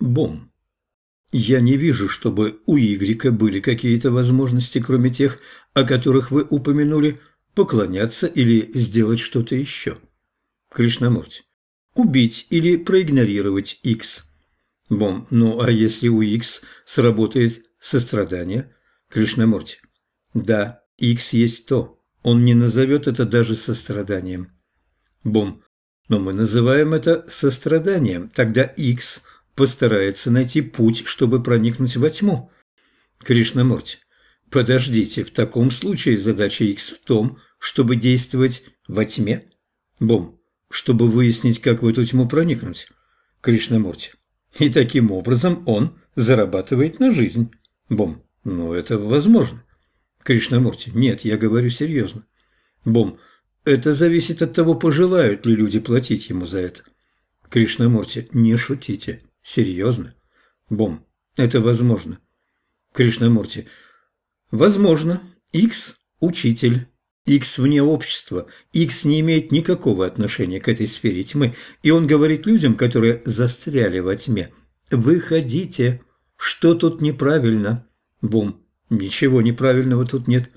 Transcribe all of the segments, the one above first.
Бом. Я не вижу, чтобы у Игрека были какие-то возможности, кроме тех, о которых вы упомянули, поклоняться или сделать что-то еще. Кришнамурти. Убить или проигнорировать X. Бом. Ну, а если у X сработает сострадание? Кришнамурти. Да, X есть то. Он не назовет это даже состраданием. Бом. Но мы называем это состраданием. Тогда X постарается найти путь, чтобы проникнуть во тьму. Кришнамурти. Подождите, в таком случае задача X в том, чтобы действовать во тьме? Бом. Чтобы выяснить, как в эту тьму проникнуть. Кришнамурти. И таким образом он зарабатывает на жизнь. Бом. Ну, это возможно. Кришнамурти. Нет, я говорю серьезно. Бом. Это зависит от того, пожелают ли люди платить ему за это. Кришнамурти. Не шутите. Серьезно. Бом. Это возможно. Кришнамурти. Возможно. X – учитель. X вне общества. X не имеет никакого отношения к этой сфере тьмы. И он говорит людям, которые застряли во тьме. «Выходите. Что тут неправильно?» Бум. Ничего неправильного тут нет.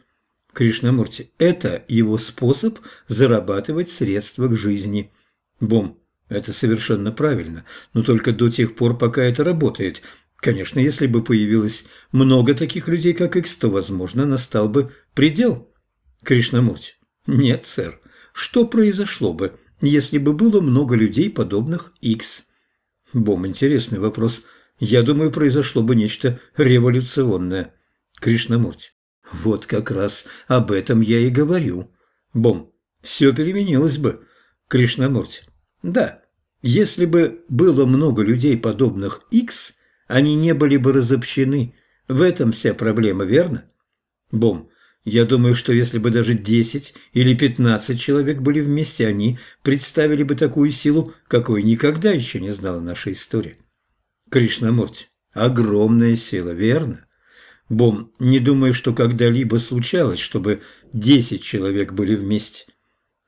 Кришнамурти. Это его способ зарабатывать средства к жизни. Бум. Это совершенно правильно, но только до тех пор, пока это работает. Конечно, если бы появилось много таких людей, как Икс, то, возможно, настал бы предел. Кришнамурти. Нет, сэр. Что произошло бы, если бы было много людей, подобных Икс? Бом, интересный вопрос. Я думаю, произошло бы нечто революционное. Кришнамурти. Вот как раз об этом я и говорю. Бом. Все переменилось бы. Кришнамурти. Да. Если бы было много людей, подобных X, они не были бы разобщены. В этом вся проблема, верно? Бом. Я думаю, что если бы даже 10 или 15 человек были вместе, они представили бы такую силу, какой никогда еще не знала наша история. Кришнамурти. Огромная сила, верно? Бом, не думаю, что когда-либо случалось, чтобы десять человек были вместе.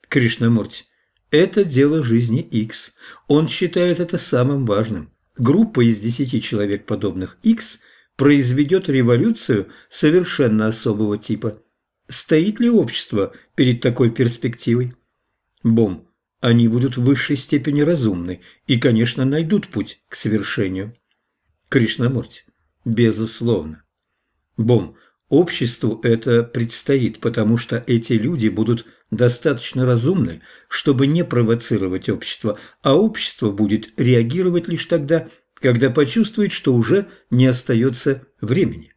Кришнамурти, это дело жизни X. Он считает это самым важным. Группа из десяти человек, подобных X, произведет революцию совершенно особого типа. Стоит ли общество перед такой перспективой? Бом, они будут в высшей степени разумны и, конечно, найдут путь к совершению. Кришнамурти, безусловно. Бом, обществу это предстоит, потому что эти люди будут достаточно разумны, чтобы не провоцировать общество, а общество будет реагировать лишь тогда, когда почувствует, что уже не остается времени.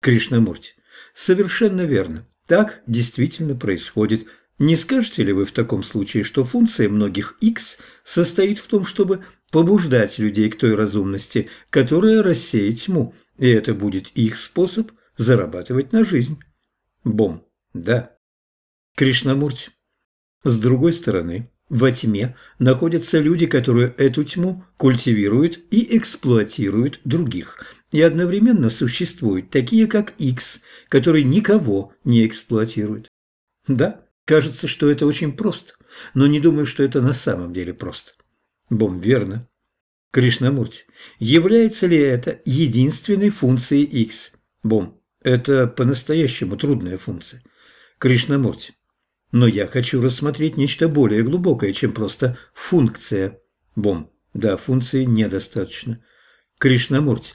Кришнамурти. Совершенно верно. Так действительно происходит. Не скажете ли вы в таком случае, что функция многих X состоит в том, чтобы побуждать людей к той разумности, которая рассеет тьму, и это будет их способ зарабатывать на жизнь. Бом. Да. Кришнамурти. С другой стороны, во тьме находятся люди, которые эту тьму культивируют и эксплуатируют других, и одновременно существуют такие, как X, которые никого не эксплуатируют. Да, кажется, что это очень просто, но не думаю, что это на самом деле просто. Бом, верно. Кришнамурти, является ли это единственной функцией X? Бом, это по-настоящему трудная функция. Кришнамурти, но я хочу рассмотреть нечто более глубокое, чем просто функция. Бом. Да, функции недостаточно. Кришнамурти.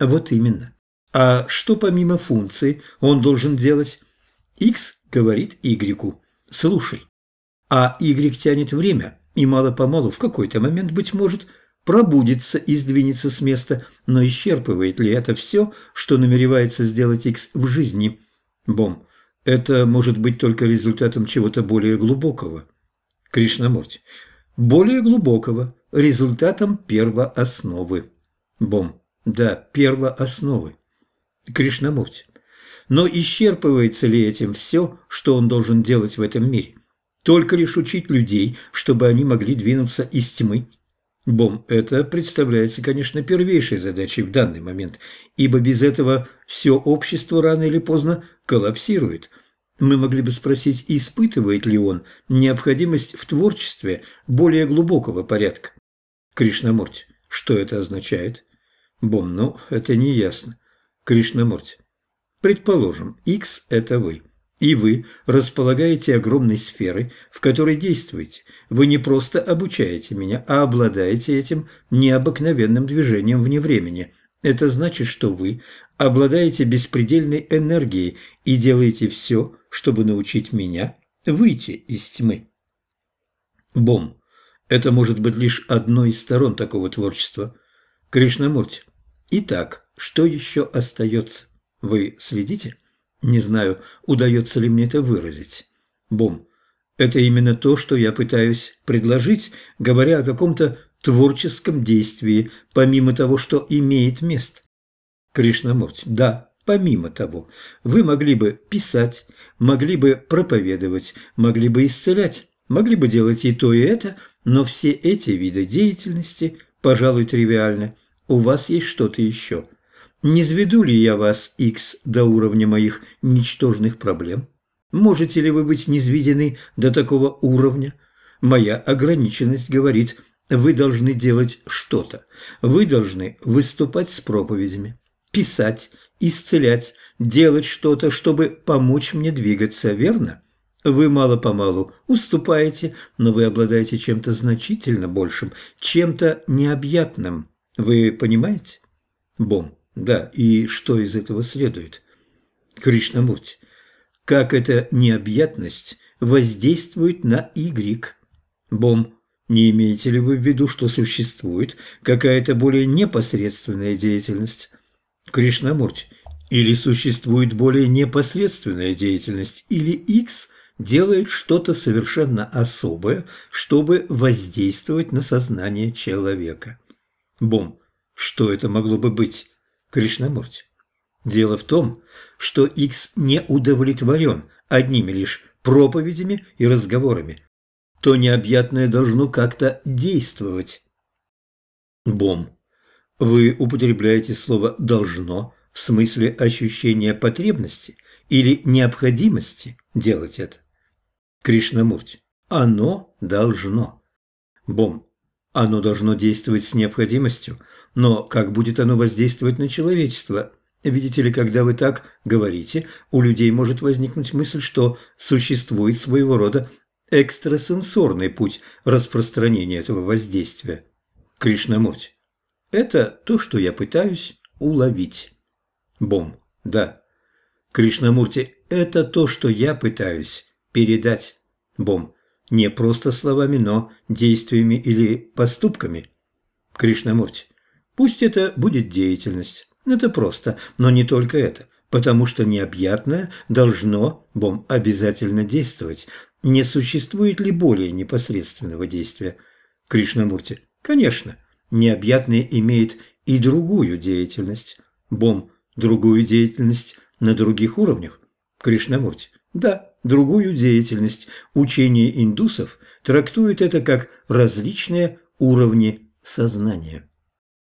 Вот именно. А что помимо функции он должен делать? X говорит Y. Слушай. А Y тянет время, и мало-помалу в какой-то момент, быть может, пробудится и сдвинется с места, но исчерпывает ли это все, что намеревается сделать X в жизни? Бом. Это может быть только результатом чего-то более глубокого. Кришнамурти. Более глубокого. Результатом первоосновы. Бом. Да, первоосновы. Кришнамурти. Но исчерпывается ли этим все, что он должен делать в этом мире? Только лишь учить людей, чтобы они могли двинуться из тьмы? Бом, это представляется, конечно, первейшей задачей в данный момент, ибо без этого все общество рано или поздно коллапсирует. Мы могли бы спросить, испытывает ли он необходимость в творчестве более глубокого порядка. Кришнамурти, что это означает? Бом, ну, это не ясно. Кришнамурти. Предположим, X – это вы. И вы располагаете огромной сферой, в которой действуете. Вы не просто обучаете меня, а обладаете этим необыкновенным движением вне времени. Это значит, что вы обладаете беспредельной энергией и делаете все, чтобы научить меня выйти из тьмы. Бом. Это может быть лишь одной из сторон такого творчества. Кришнамурти. Итак, что еще остается? Вы следите? Не знаю, удается ли мне это выразить. Бом. Это именно то, что я пытаюсь предложить, говоря о каком-то творческом действии, помимо того, что имеет место. Кришнамурти. Да, помимо того. Вы могли бы писать, могли бы проповедовать, могли бы исцелять, могли бы делать и то, и это, но все эти виды деятельности, пожалуй, тривиальны. У вас есть что-то еще. Не зведу ли я вас, X, до уровня моих ничтожных проблем? Можете ли вы быть низведены до такого уровня? Моя ограниченность говорит, вы должны делать что-то. Вы должны выступать с проповедями, писать, исцелять, делать что-то, чтобы помочь мне двигаться, верно? Вы мало-помалу уступаете, но вы обладаете чем-то значительно большим, чем-то необъятным. Вы понимаете? Бом. Да, и что из этого следует? Кришнамурти, как эта необъятность воздействует на Y? Бом, не имеете ли вы в виду, что существует какая-то более непосредственная деятельность? Кришнамурти, или существует более непосредственная деятельность, или X делает что-то совершенно особое, чтобы воздействовать на сознание человека? Бом, что это могло бы быть? Кришнамурти. Дело в том, что X не удовлетворен одними лишь проповедями и разговорами. То необъятное должно как-то действовать. Бом. Вы употребляете слово «должно» в смысле ощущения потребности или необходимости делать это. Кришнамурти. Оно должно. Бом. Оно должно действовать с необходимостью, но как будет оно воздействовать на человечество? Видите ли, когда вы так говорите, у людей может возникнуть мысль, что существует своего рода экстрасенсорный путь распространения этого воздействия. Кришнамурти. Это то, что я пытаюсь уловить. Бом. Да. Кришнамурти. Это то, что я пытаюсь передать. Бом. Не просто словами, но действиями или поступками. Кришнамурти. Пусть это будет деятельность. Это просто, но не только это. Потому что необъятное должно, бом, обязательно действовать. Не существует ли более непосредственного действия? Кришнамурти. Конечно. Необъятное имеет и другую деятельность. Бом, другую деятельность на других уровнях. Кришнамурти. Да, другую деятельность. Учение индусов трактует это как различные уровни сознания.